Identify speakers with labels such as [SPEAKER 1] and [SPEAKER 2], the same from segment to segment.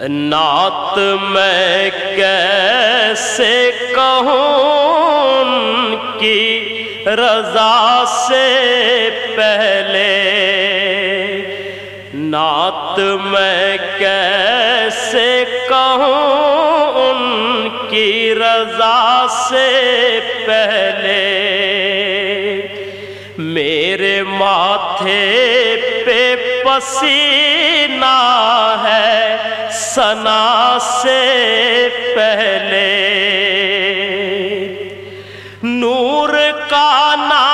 [SPEAKER 1] نعت میں کیسے کہوں کی رضا سے پہلے؟ نعت میں کیسے کہوں ان کی رضا سے پہلے؟ میرے ماتھے پہ پسینہ ہے سنا سے پہلے نور کا نام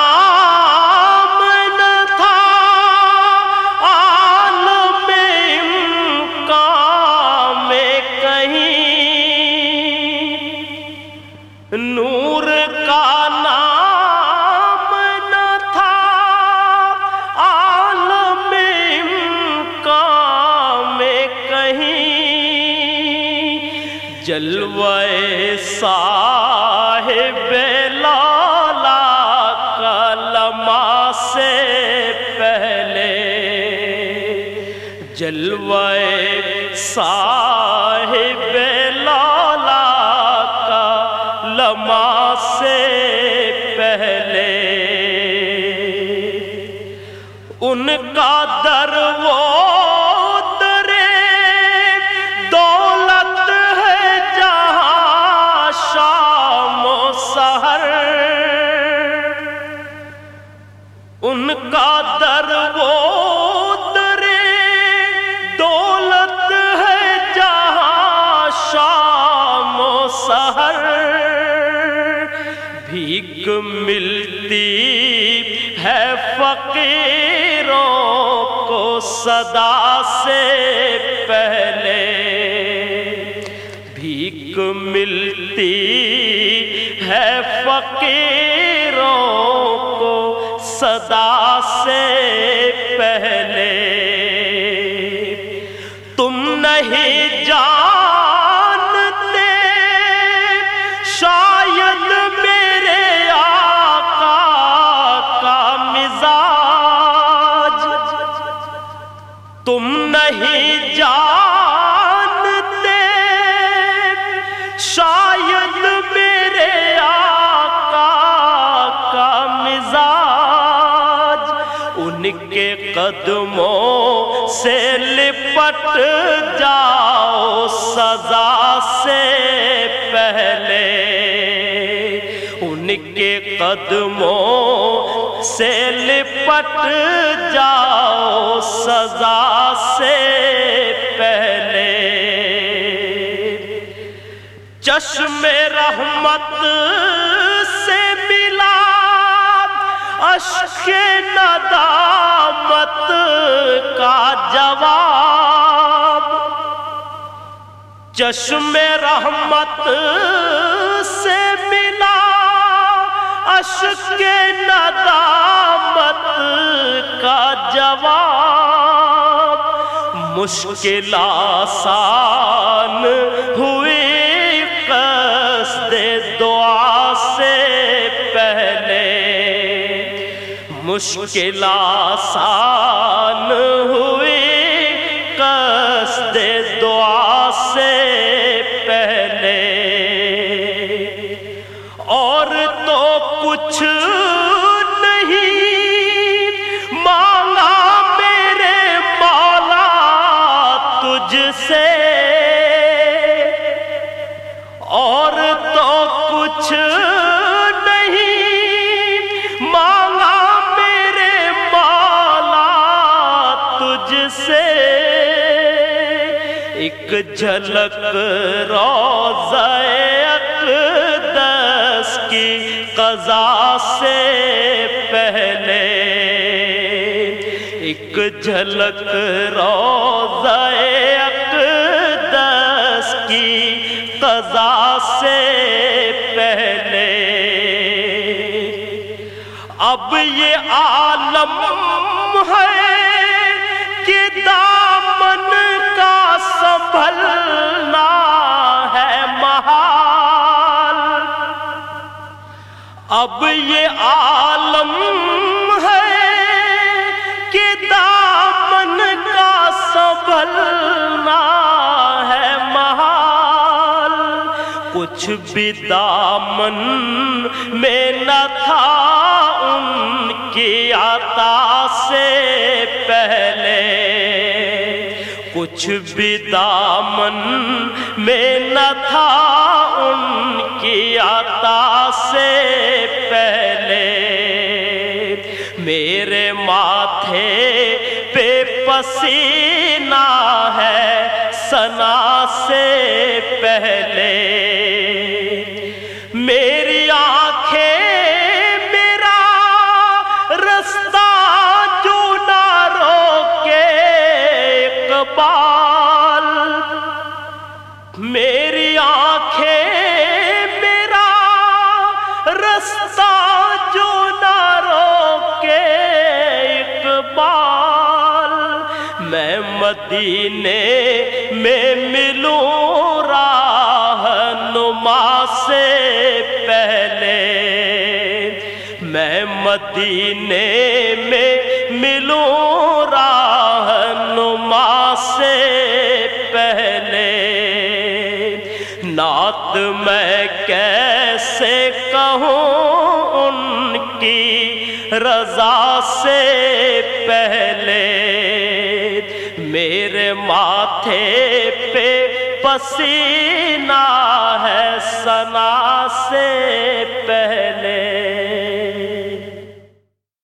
[SPEAKER 1] جلوے صاحب لالا کلمہ سے پہلے جلوے صاحب در وہ درے دولت ہے جہاں شام و سحر بھیک ملتی ہے فقیروں کو صدا سے پہلے بھیک ملتی ہے فقیروں کو صدا سے پہلے تم نہیں قدموں سے لپٹ جاؤ، سزا سے پہلے۔ ان کے قدموں سے لپٹ جاؤ، سزا سے پہلے۔ چشم رحمت سے ملا اشک ندامت کا جواب چشم رحمت سے ملا اشک ندامت کا جواب۔ مشکل آسان ہوئی قصد دعا سے پہلے مشکل آسان ہو ایک جھلک روزہ اقدس کی قضا سے پہلے ایک جھلک روزہ اقدس کی قضا سے پہلے اب یہ عالم ہے کہ دامن کا سنبھلنا ہے محال۔ اب یہ عالم ہے کہ دامن کا سنبھلنا ہے کچھ بھی دامن میں نہ تھا ان کی عطا سے پہلے۔ کچھ بھی دامن میں نہ تھا ان کی عطا سے پہلے۔ میرے ماتھے پہ پسینہ ہے سنا سے پہلے۔ مدینے میں ملوں راہ نما سے پہلے۔ میں مدینے میں ملوں راہ نما سے پہلے۔ نعت میں کیسے کہوں ان کی رضا سے پہلے؟ میرے ماتھے پہ پسینہ ہے سنا سے پہلے۔